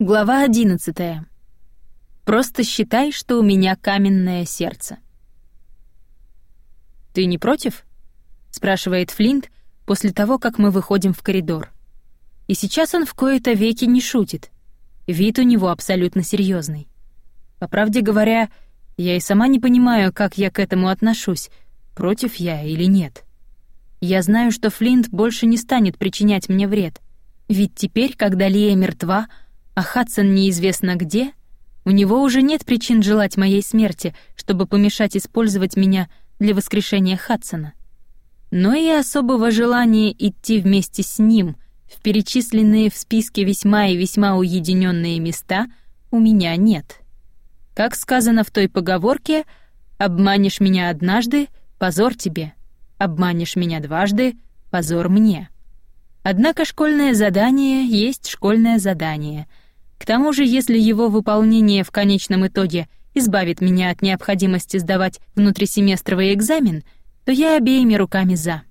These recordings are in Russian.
Глава 11. Просто считай, что у меня каменное сердце. Ты не против? спрашивает Флинт после того, как мы выходим в коридор. И сейчас он в кои-то веки не шутит. Вид у него абсолютно серьезный. По правде говоря, я и сама не понимаю, как я к этому отношусь, против я или нет. Я знаю, что Флинт больше не станет причинять мне вред, ведь теперь, когда Лия мертва, а Хадсон неизвестно где, у него уже нет причин желать моей смерти, чтобы помешать использовать меня для воскрешения Хадсона. Но и особого желания идти вместе с ним в перечисленные в списке весьма и весьма уединенные места у меня нет. Как сказано в той поговорке, «Обманешь меня однажды, позор тебе. Обманешь меня дважды, позор мне». Однако школьное задание есть школьное задание — к тому же, если его выполнение в конечном итоге избавит меня от необходимости сдавать внутрисеместровый экзамен, то я обеими руками за.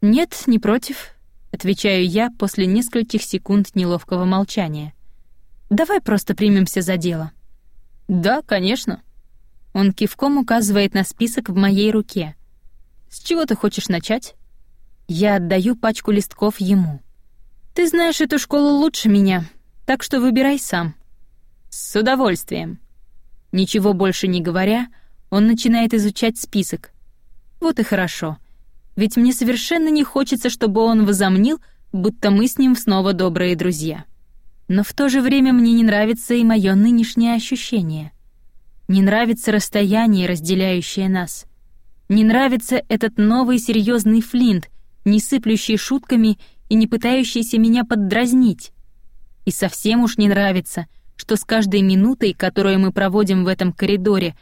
«Нет, не против», — отвечаю я после нескольких секунд неловкого молчания. «Давай просто примемся за дело». «Да, конечно». Он кивком указывает на список в моей руке. «С чего ты хочешь начать?» Я отдаю пачку листков ему. «Ты знаешь эту школу лучше меня, так что выбирай сам». «С удовольствием». Ничего больше не говоря, он начинает изучать список. Вот и хорошо. Ведь мне совершенно не хочется, чтобы он возомнил, будто мы с ним снова добрые друзья. Но в то же время мне не нравится и мое нынешнее ощущение. Не нравится расстояние, разделяющее нас. Не нравится этот новый серьезный Флинт, не сыплющий шутками и не пытающийся меня поддразнить. И совсем уж не нравится, что с каждой минутой, которую мы проводим в этом коридоре,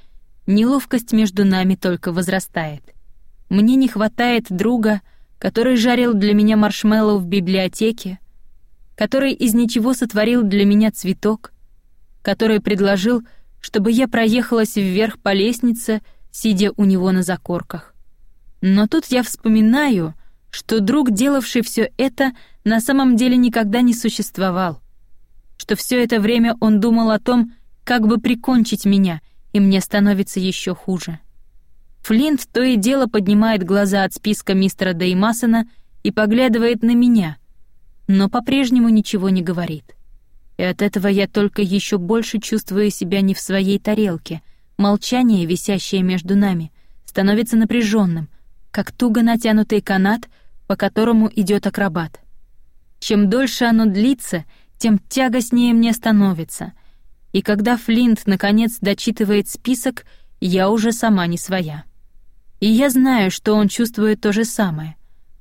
неловкость между нами только возрастает. Мне не хватает друга, который жарил для меня маршмеллоу в библиотеке, который из ничего сотворил для меня цветок, который предложил, чтобы я проехалась вверх по лестнице, сидя у него на закорках. Но тут я вспоминаю, что друг, делавший все это, на самом деле никогда не существовал что все это время он думал о том, как бы прикончить меня, и мне становится еще хуже. Флинт то и дело поднимает глаза от списка мистера Деймасона и поглядывает на меня, но по-прежнему ничего не говорит. И от этого я только еще больше чувствую себя не в своей тарелке. Молчание, висящее между нами, становится напряженным, как туго натянутый канат, по которому идет акробат. Чем дольше оно длится, тем тягостнее мне становится. И когда Флинт наконец дочитывает список, я уже сама не своя. И я знаю, что он чувствует то же самое,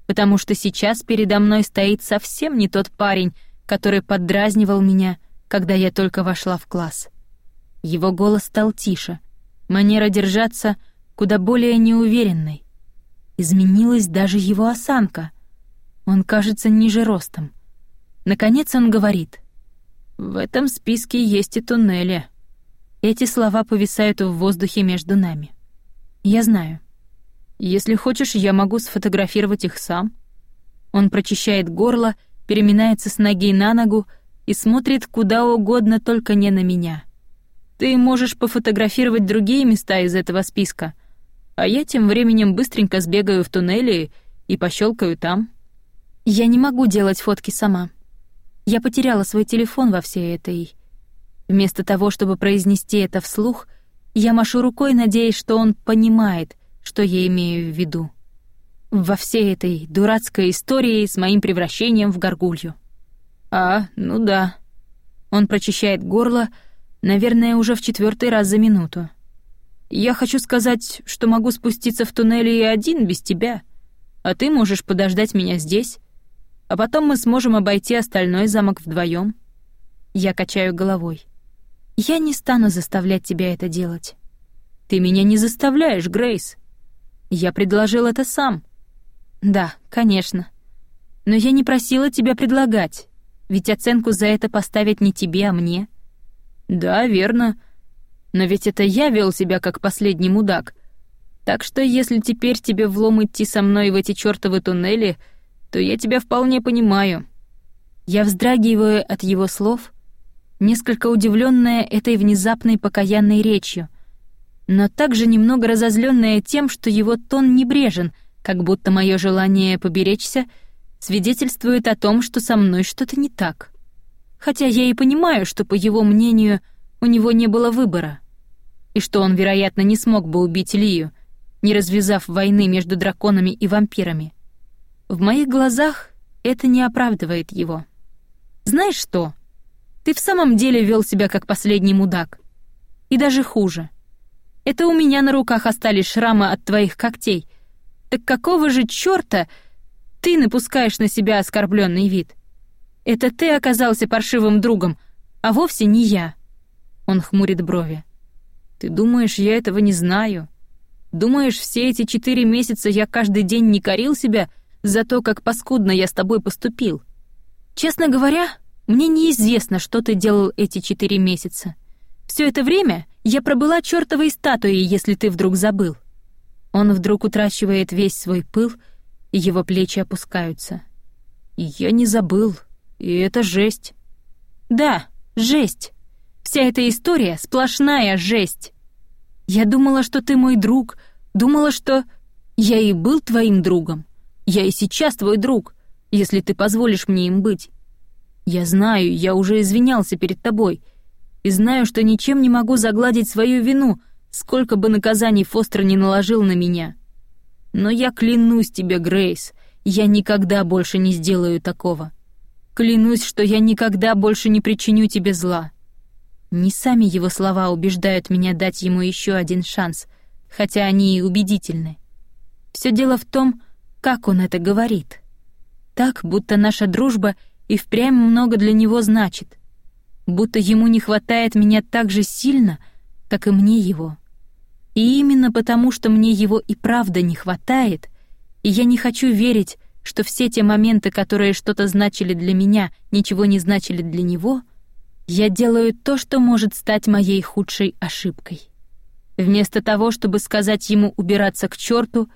потому что сейчас передо мной стоит совсем не тот парень, который поддразнивал меня, когда я только вошла в класс. Его голос стал тише, манера держаться куда более неуверенной. Изменилась даже его осанка. Он кажется ниже ростом — Наконец он говорит. «В этом списке есть и туннели». Эти слова повисают в воздухе между нами. Я знаю. Если хочешь, я могу сфотографировать их сам. Он прочищает горло, переминается с ноги на ногу и смотрит куда угодно, только не на меня. Ты можешь пофотографировать другие места из этого списка, а я тем временем быстренько сбегаю в туннели и пощелкаю там. Я не могу делать фотки сама. Я потеряла свой телефон во всей этой... Вместо того, чтобы произнести это вслух, я машу рукой, надеясь, что он понимает, что я имею в виду. Во всей этой дурацкой истории с моим превращением в горгулью. А, ну да. Он прочищает горло, наверное, уже в четвертый раз за минуту. Я хочу сказать, что могу спуститься в туннель и один без тебя, а ты можешь подождать меня здесь, а потом мы сможем обойти остальной замок вдвоем. Я качаю головой. Я не стану заставлять тебя это делать. Ты меня не заставляешь, Грейс. Я предложил это сам. Да, конечно. Но я не просила тебя предлагать, ведь оценку за это поставить не тебе, а мне. Да, верно. Но ведь это я вел себя как последний мудак. Так что если теперь тебе влом идти со мной в эти чёртовы туннели — то я тебя вполне понимаю». Я вздрагиваю от его слов, несколько удивленная этой внезапной покаянной речью, но также немного разозленная тем, что его тон небрежен, как будто мое желание поберечься свидетельствует о том, что со мной что-то не так. Хотя я и понимаю, что, по его мнению, у него не было выбора, и что он, вероятно, не смог бы убить Лию, не развязав войны между драконами и вампирами. В моих глазах это не оправдывает его. Знаешь что? Ты в самом деле вел себя как последний мудак. И даже хуже. Это у меня на руках остались шрамы от твоих когтей. Так какого же чёрта ты напускаешь на себя оскорбленный вид? Это ты оказался паршивым другом, а вовсе не я. Он хмурит брови. Ты думаешь, я этого не знаю? Думаешь, все эти четыре месяца я каждый день не корил себя за то, как паскудно я с тобой поступил? Честно говоря, мне неизвестно, что ты делал эти четыре месяца. Все это время я пробыла чертовой статуей, если ты вдруг забыл. Он вдруг утрачивает весь свой пыл, и его плечи опускаются. Я не забыл, и это жесть. Да, жесть. Вся эта история — сплошная жесть. Я думала, что ты мой друг, думала, что... Я и был твоим другом. Я и сейчас твой друг, если ты позволишь мне им быть. Я знаю, я уже извинялся перед тобой — и знаю, что ничем не могу загладить свою вину, сколько бы наказаний Фостер не наложил на меня. Но я клянусь тебе, Грейс, я никогда больше не сделаю такого. Клянусь, что я никогда больше не причиню тебе зла. Не сами его слова убеждают меня дать ему еще один шанс, хотя они и убедительны. Все дело в том, как он это говорит. Так, будто наша дружба и впрямь много для него значит — будто ему не хватает меня так же сильно, как и мне его. И именно потому, что мне его и правда не хватает, и я не хочу верить, что все те моменты, которые что-то значили для меня, ничего не значили для него, я делаю то, что может стать моей худшей ошибкой. Вместо того, чтобы сказать ему убираться к черту,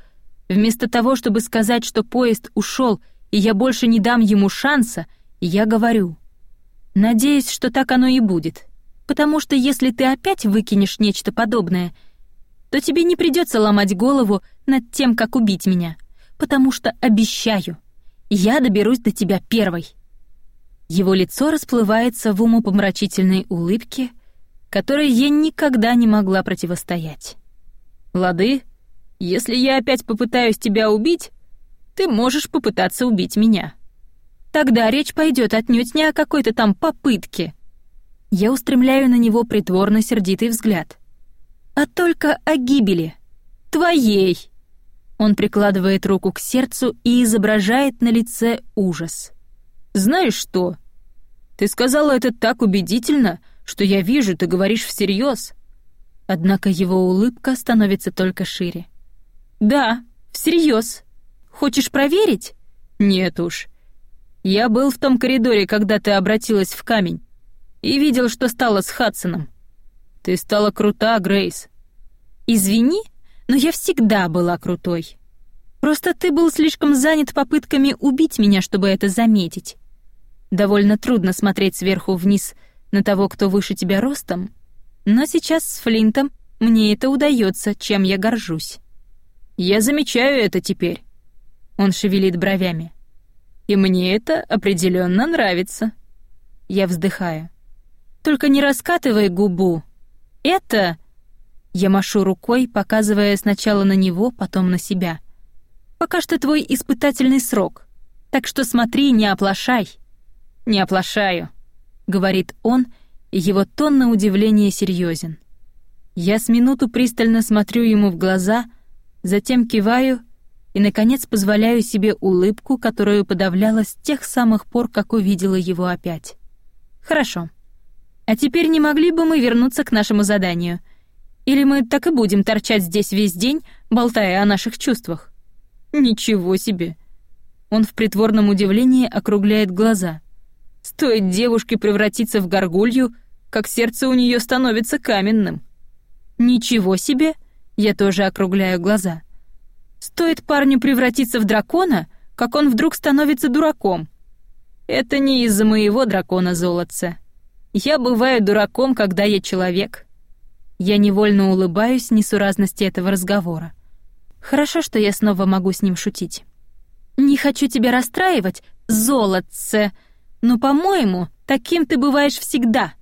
вместо того, чтобы сказать, что поезд ушел и я больше не дам ему шанса, я говорю — Надеюсь, что так оно и будет. Потому что если ты опять выкинешь нечто подобное, то тебе не придется ломать голову над тем, как убить меня. Потому что обещаю, я доберусь до тебя первой. Его лицо расплывается в умопомрачительной улыбке, которой я никогда не могла противостоять. Лады, если я опять попытаюсь тебя убить, ты можешь попытаться убить меня. Тогда речь пойдет отнюдь не о какой-то там попытке. Я устремляю на него притворно сердитый взгляд. А только о гибели. Твоей. Он прикладывает руку к сердцу и изображает на лице ужас. Знаешь что? Ты сказала это так убедительно, что я вижу, ты говоришь всерьез. Однако его улыбка становится только шире. Да, всерьез. Хочешь проверить? Нет уж. Я был в том коридоре, когда ты обратилась в камень, и видел, что стало с Хадсоном. Ты стала крута, Грейс. Извини, но я всегда была крутой. Просто ты был слишком занят попытками убить меня, чтобы это заметить. Довольно трудно смотреть сверху вниз на того, кто выше тебя ростом, но сейчас с Флинтом мне это удается, чем я горжусь. Я замечаю это теперь. Он шевелит бровями. И мне это определенно нравится. Я вздыхаю. Только не раскатывай губу. Это... Я машу рукой, показывая сначала на него, потом на себя. Пока что твой испытательный срок. Так что смотри, не оплошай. Не оплошаю, говорит он, и его тон на удивление серьезен. Я с минуту пристально смотрю ему в глаза, затем киваю и, наконец, позволяю себе улыбку, которую подавляла с тех самых пор, как увидела его опять. «Хорошо. А теперь не могли бы мы вернуться к нашему заданию? Или мы так и будем торчать здесь весь день, болтая о наших чувствах?» «Ничего себе!» Он в притворном удивлении округляет глаза. «Стоит девушке превратиться в горгулью, как сердце у нее становится каменным». «Ничего себе!» Я тоже округляю глаза. Стоит парню превратиться в дракона, как он вдруг становится дураком. Это не из-за моего дракона золотца. Я бываю дураком, когда я человек. Я невольно улыбаюсь несуразности этого разговора. Хорошо, что я снова могу с ним шутить. Не хочу тебя расстраивать, золотце, но, по-моему, таким ты бываешь всегда.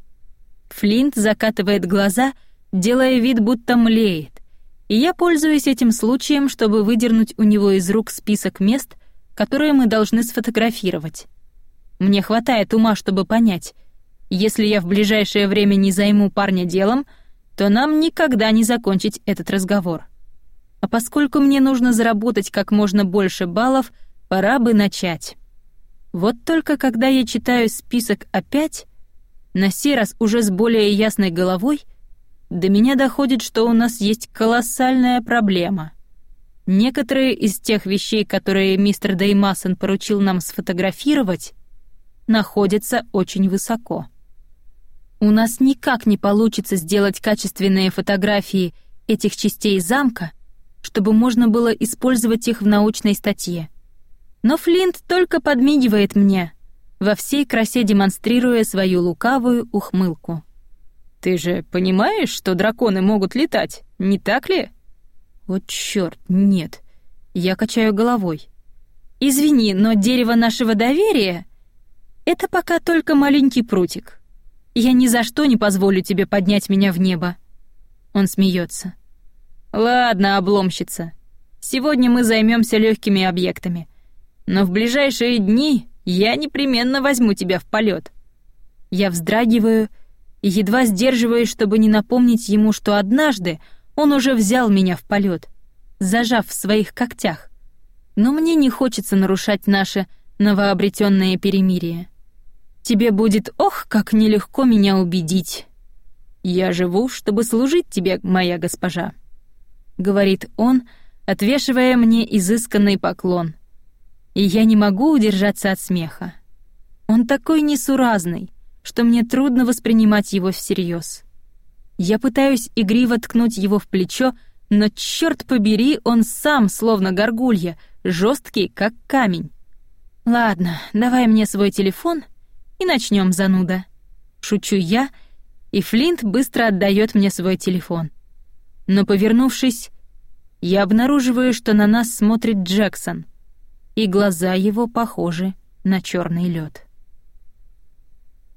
Флинт закатывает глаза, делая вид, будто млеет. И я пользуюсь этим случаем, чтобы выдернуть у него из рук список мест, которые мы должны сфотографировать. Мне хватает ума, чтобы понять, если я в ближайшее время не займу парня делом, то нам никогда не закончить этот разговор. А поскольку мне нужно заработать как можно больше баллов, пора бы начать. Вот только когда я читаю список опять, на сей раз уже с более ясной головой, до меня доходит, что у нас есть колоссальная проблема. Некоторые из тех вещей, которые мистер Деймасон поручил нам сфотографировать, находятся очень высоко. У нас никак не получится сделать качественные фотографии этих частей замка, чтобы можно было использовать их в научной статье. Но Флинт только подмигивает мне, во всей красе демонстрируя свою лукавую ухмылку. «Ты же понимаешь, что драконы могут летать, не так ли?» «Вот чёрт, нет». Я качаю головой. «Извини, но дерево нашего доверия — это пока только маленький прутик. Я ни за что не позволю тебе поднять меня в небо». Он смеется. «Ладно, обломщица. Сегодня мы займемся легкими объектами. Но в ближайшие дни я непременно возьму тебя в полет. Я вздрагиваю и едва сдерживаюсь, чтобы не напомнить ему, что однажды он уже взял меня в полет, зажав в своих когтях. Но мне не хочется нарушать наше новообретенное перемирие. Тебе будет, ох, как нелегко меня убедить. Я живу, чтобы служить тебе, моя госпожа», — говорит он, отвешивая мне изысканный поклон. И я не могу удержаться от смеха. Он такой несуразный, что мне трудно воспринимать его всерьез. Я пытаюсь игриво ткнуть его в плечо, но черт побери, он сам, словно горгулья, жесткий, как камень. Ладно, давай мне свой телефон — и начнем, зануда. Шучу я, и Флинт быстро отдает мне свой телефон. Но повернувшись, я обнаруживаю, что на нас смотрит Джексон, и глаза его похожи на черный лед.